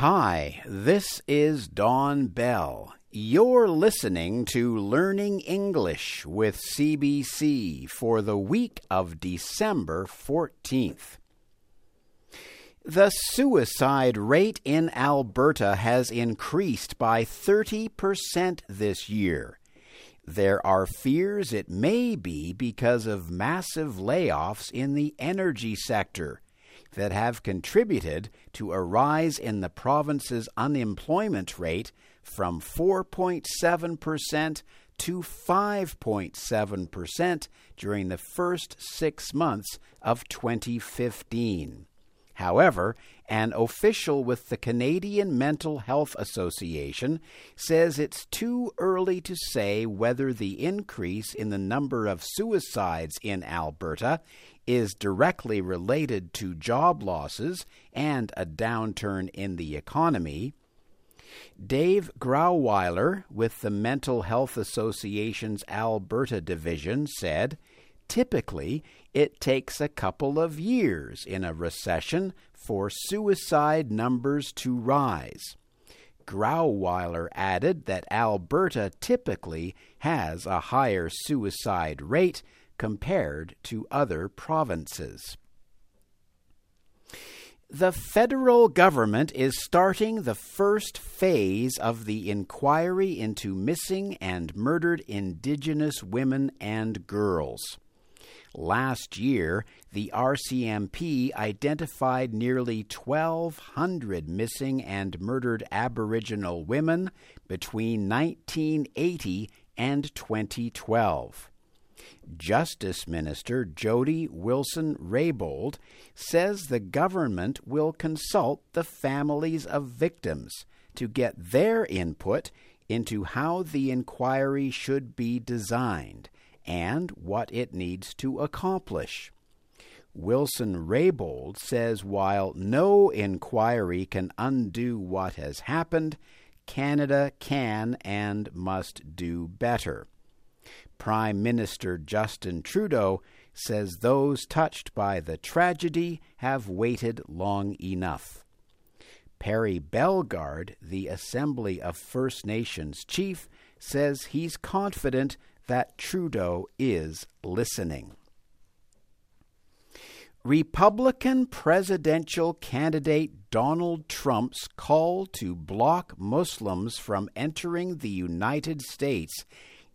Hi, this is Don Bell. You're listening to Learning English with CBC for the week of December 14th. The suicide rate in Alberta has increased by 30% this year. There are fears it may be because of massive layoffs in the energy sector that have contributed to a rise in the province's unemployment rate from 4.7% to 5.7% during the first six months of 2015. However, an official with the Canadian Mental Health Association says it's too early to say whether the increase in the number of suicides in Alberta is directly related to job losses and a downturn in the economy. Dave Grauwiler with the Mental Health Association's Alberta division said, Typically, it takes a couple of years in a recession for suicide numbers to rise. Grauwiler added that Alberta typically has a higher suicide rate compared to other provinces. The federal government is starting the first phase of the inquiry into missing and murdered Indigenous women and girls. Last year, the RCMP identified nearly 1,200 missing and murdered Aboriginal women between 1980 and 2012. Justice Minister Jody Wilson Raybould says the government will consult the families of victims to get their input into how the inquiry should be designed and what it needs to accomplish. Wilson Raybould says while no inquiry can undo what has happened, Canada can and must do better. Prime Minister Justin Trudeau says those touched by the tragedy have waited long enough. Perry Bellegarde, the Assembly of First Nations chief, says he's confident that Trudeau is listening. Republican presidential candidate Donald Trump's call to block Muslims from entering the United States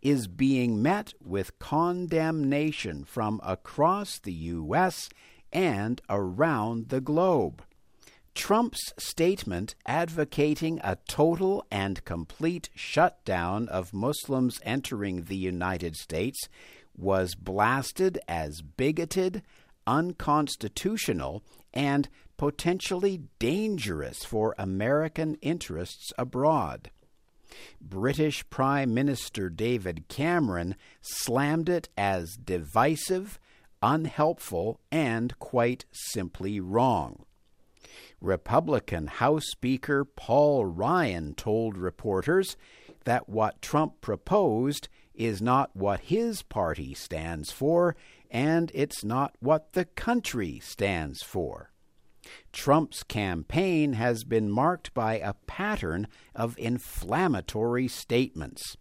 is being met with condemnation from across the U.S. and around the globe. Trump's statement advocating a total and complete shutdown of Muslims entering the United States was blasted as bigoted, unconstitutional, and potentially dangerous for American interests abroad. British Prime Minister David Cameron slammed it as divisive, unhelpful, and quite simply wrong. Republican House Speaker Paul Ryan told reporters that what Trump proposed is not what his party stands for, and it's not what the country stands for. Trump's campaign has been marked by a pattern of inflammatory statements,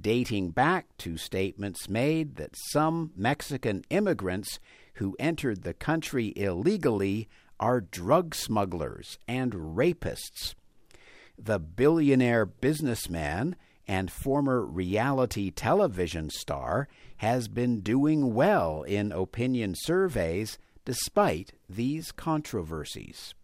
dating back to statements made that some Mexican immigrants who entered the country illegally are drug smugglers and rapists. The billionaire businessman and former reality television star has been doing well in opinion surveys despite these controversies.